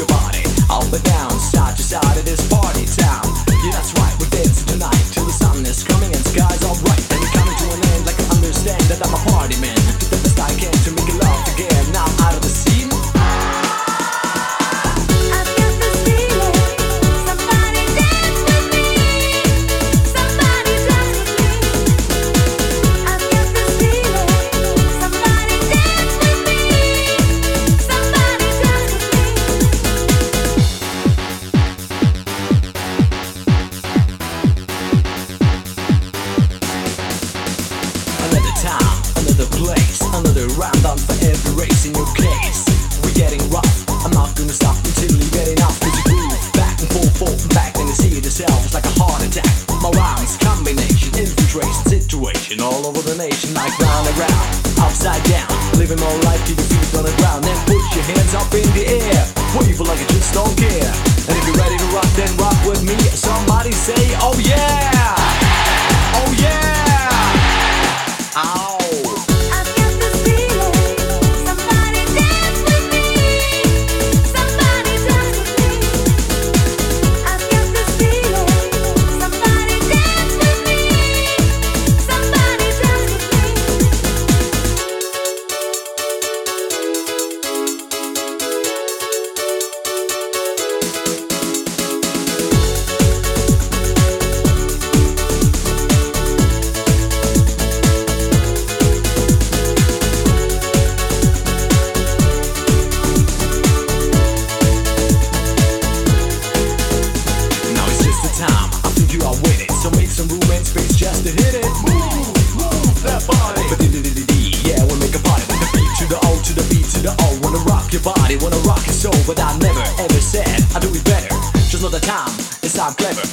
your body. Round on for every race in your case. We're getting rough. I'm not gonna stop until you get enough. Groove back and forth, forth and back, you see it yourself. It's like a heart attack. My combination, infiltration, situation all over the nation, upside down. Living life, keep your feet on the ground, then put your hands up in the air. Like don't care. Everybody wanna rock and soul, but I never ever said I do it better. Just know the time, it's I'm clever.